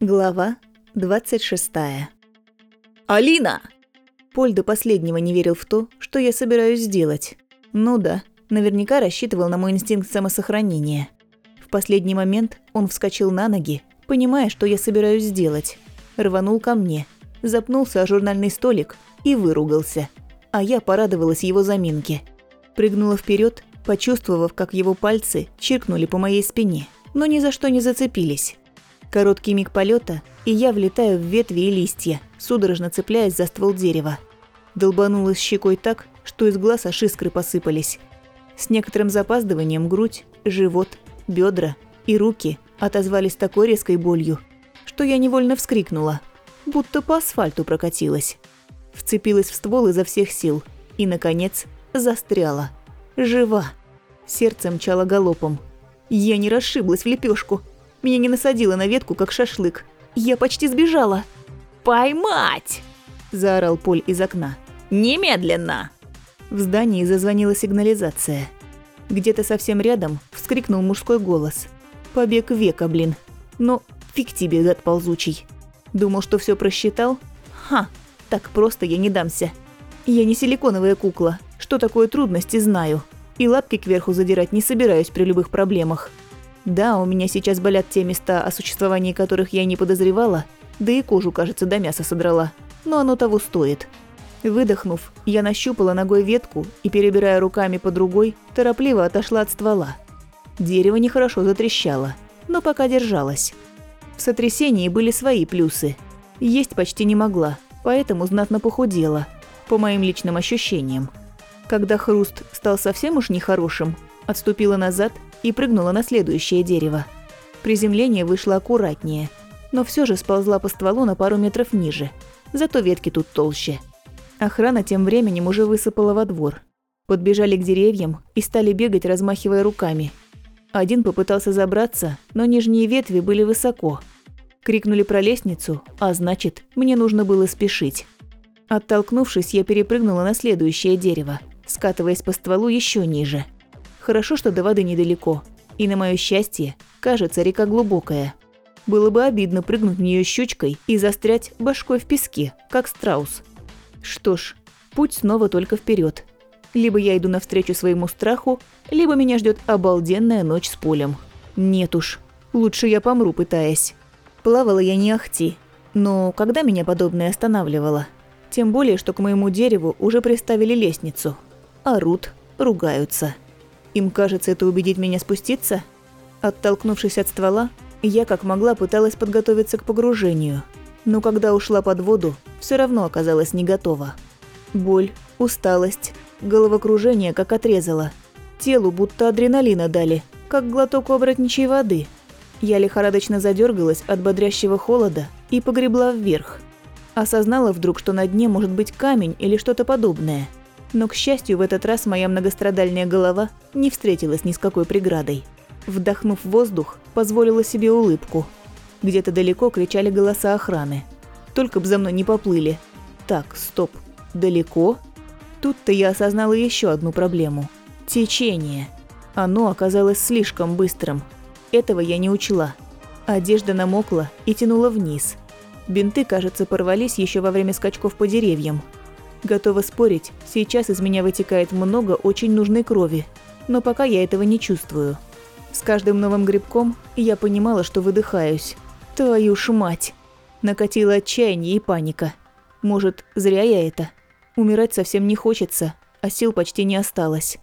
Глава 26. «Алина!» Поль до последнего не верил в то, что я собираюсь сделать. Ну да, наверняка рассчитывал на мой инстинкт самосохранения. В последний момент он вскочил на ноги, понимая, что я собираюсь сделать. Рванул ко мне, запнулся о журнальный столик и выругался. А я порадовалась его заминке. Прыгнула вперед, почувствовав, как его пальцы чиркнули по моей спине, но ни за что не зацепились. Короткий миг полета, и я влетаю в ветви и листья, судорожно цепляясь за ствол дерева. Долбанулась щекой так, что из глаз аж искры посыпались. С некоторым запаздыванием грудь, живот, бедра и руки отозвались такой резкой болью, что я невольно вскрикнула, будто по асфальту прокатилась. Вцепилась в ствол изо всех сил и, наконец, застряла. Жива. Сердце мчало галопом. Я не расшиблась в лепешку. Меня не насадило на ветку, как шашлык. Я почти сбежала. «Поймать!» – заорал Поль из окна. «Немедленно!» В здании зазвонила сигнализация. Где-то совсем рядом вскрикнул мужской голос. «Побег века, блин. Но фиг тебе, гад ползучий. Думал, что все просчитал? Ха, так просто я не дамся. Я не силиконовая кукла. Что такое трудности, знаю. И лапки кверху задирать не собираюсь при любых проблемах. Да, у меня сейчас болят те места, о существовании которых я не подозревала, да и кожу, кажется, до мяса содрала. Но оно того стоит. Выдохнув, я нащупала ногой ветку и, перебирая руками по другой, торопливо отошла от ствола. Дерево нехорошо затрещало, но пока держалось. В сотрясении были свои плюсы. Есть почти не могла, поэтому знатно похудела, по моим личным ощущениям. Когда хруст стал совсем уж нехорошим, отступила назад и прыгнула на следующее дерево. Приземление вышло аккуратнее, но все же сползла по стволу на пару метров ниже. Зато ветки тут толще. Охрана тем временем уже высыпала во двор. Подбежали к деревьям и стали бегать, размахивая руками. Один попытался забраться, но нижние ветви были высоко. Крикнули про лестницу, а значит, мне нужно было спешить. Оттолкнувшись, я перепрыгнула на следующее дерево, скатываясь по стволу еще ниже. Хорошо, что до воды недалеко. И на мое счастье, кажется, река глубокая. Было бы обидно прыгнуть в нее щучкой и застрять башкой в песке, как страус. Что ж, путь снова только вперед. Либо я иду навстречу своему страху, либо меня ждет обалденная ночь с полем. Нет уж, лучше я помру, пытаясь. Плавала я не ахти, но когда меня подобное останавливало? Тем более, что к моему дереву уже приставили лестницу. Орут, ругаются. Им кажется, это убедит меня спуститься? Оттолкнувшись от ствола, я как могла пыталась подготовиться к погружению. Но когда ушла под воду, все равно оказалась не готова. Боль, усталость, головокружение как отрезало. Телу будто адреналина дали, как глоток оборотничьей воды. Я лихорадочно задергалась от бодрящего холода и погребла вверх. Осознала вдруг, что на дне может быть камень или что-то подобное – но, к счастью, в этот раз моя многострадальная голова не встретилась ни с какой преградой. Вдохнув воздух, позволила себе улыбку. Где-то далеко кричали голоса охраны. Только б за мной не поплыли. Так, стоп. Далеко? Тут-то я осознала еще одну проблему. Течение. Оно оказалось слишком быстрым. Этого я не учла. Одежда намокла и тянула вниз. Бинты, кажется, порвались еще во время скачков по деревьям. Готова спорить, сейчас из меня вытекает много очень нужной крови, но пока я этого не чувствую. С каждым новым грибком я понимала, что выдыхаюсь. Твою ж мать! Накатило отчаяние и паника. Может, зря я это? Умирать совсем не хочется, а сил почти не осталось.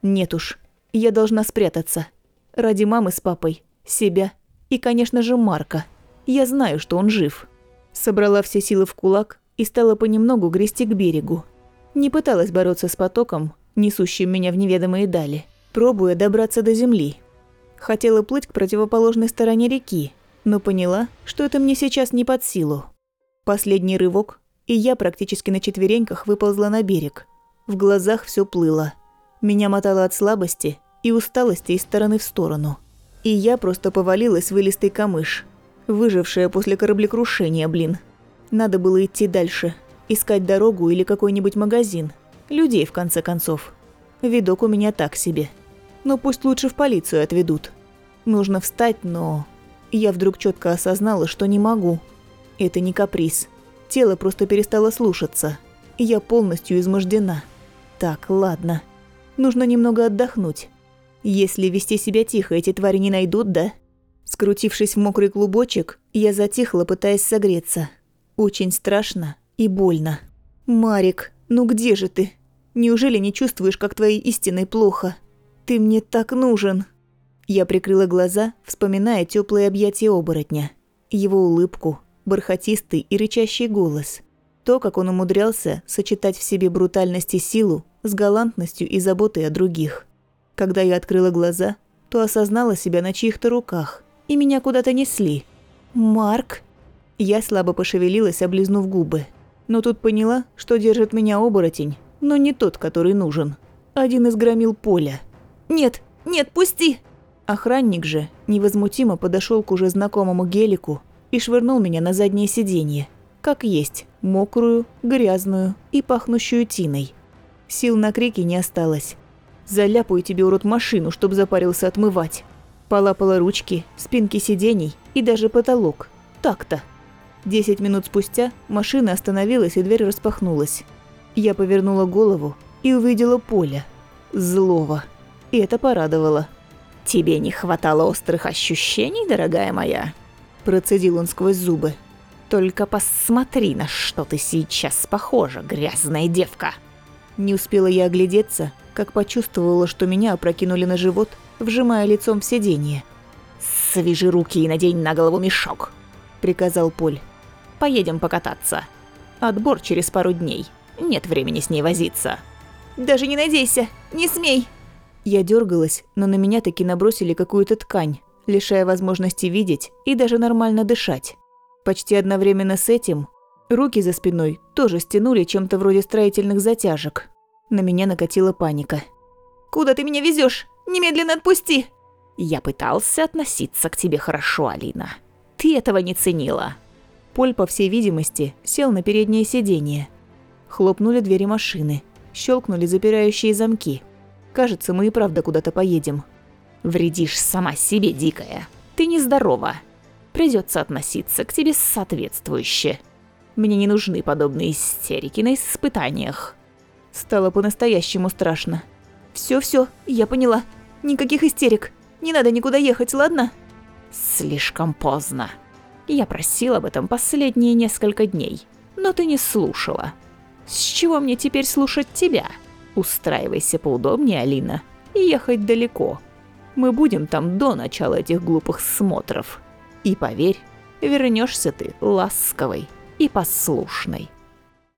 Нет уж, я должна спрятаться. Ради мамы с папой, себя и, конечно же, Марка. Я знаю, что он жив. Собрала все силы в кулак и стала понемногу грести к берегу. Не пыталась бороться с потоком, несущим меня в неведомые дали, пробуя добраться до земли. Хотела плыть к противоположной стороне реки, но поняла, что это мне сейчас не под силу. Последний рывок, и я практически на четвереньках выползла на берег. В глазах все плыло. Меня мотало от слабости и усталости из стороны в сторону. И я просто повалилась в вылистый камыш, выжившая после кораблекрушения, блин. Надо было идти дальше, искать дорогу или какой-нибудь магазин. Людей, в конце концов. Видок у меня так себе. Но пусть лучше в полицию отведут. Нужно встать, но... Я вдруг четко осознала, что не могу. Это не каприз. Тело просто перестало слушаться. Я полностью измождена. Так, ладно. Нужно немного отдохнуть. Если вести себя тихо, эти твари не найдут, да? Скрутившись в мокрый клубочек, я затихла, пытаясь согреться. Очень страшно и больно. «Марик, ну где же ты? Неужели не чувствуешь, как твоей истиной плохо? Ты мне так нужен!» Я прикрыла глаза, вспоминая теплые объятия оборотня. Его улыбку, бархатистый и рычащий голос. То, как он умудрялся сочетать в себе брутальность и силу с галантностью и заботой о других. Когда я открыла глаза, то осознала себя на чьих-то руках, и меня куда-то несли. «Марк?» Я слабо пошевелилась, облизнув губы. Но тут поняла, что держит меня оборотень, но не тот, который нужен. Один из громил поля. «Нет, нет, пусти!» Охранник же невозмутимо подошел к уже знакомому гелику и швырнул меня на заднее сиденье, как есть, мокрую, грязную и пахнущую тиной. Сил на крики не осталось. «Заляпаю тебе, урод, машину, чтоб запарился отмывать!» Полапала ручки, спинки сидений и даже потолок. Так-то. Десять минут спустя машина остановилась и дверь распахнулась. Я повернула голову и увидела поле. Злого. И это порадовало. «Тебе не хватало острых ощущений, дорогая моя?» Процедил он сквозь зубы. «Только посмотри, на что ты сейчас похожа, грязная девка!» Не успела я оглядеться, как почувствовала, что меня опрокинули на живот, вжимая лицом в сиденье. «Свяжи руки и надень на голову мешок», — приказал Поль. «Поедем покататься. Отбор через пару дней. Нет времени с ней возиться». «Даже не надейся! Не смей!» Я дергалась, но на меня таки набросили какую-то ткань, лишая возможности видеть и даже нормально дышать. Почти одновременно с этим руки за спиной тоже стянули чем-то вроде строительных затяжек. На меня накатила паника. «Куда ты меня везешь? Немедленно отпусти!» «Я пытался относиться к тебе хорошо, Алина. Ты этого не ценила». Поль, по всей видимости, сел на переднее сиденье. Хлопнули двери машины, щелкнули запирающие замки – Кажется, мы и правда куда-то поедем. Вредишь сама себе, дикая. Ты нездорова. Придется относиться к тебе соответствующе. Мне не нужны подобные истерики на испытаниях. Стало по-настоящему страшно. Все-все, я поняла. Никаких истерик. Не надо никуда ехать, ладно? Слишком поздно. Я просил об этом последние несколько дней, но ты не слушала. С чего мне теперь слушать тебя?» Устраивайся поудобнее, Алина, и ехать далеко. Мы будем там до начала этих глупых смотров. И поверь, вернешься ты ласковой и послушной.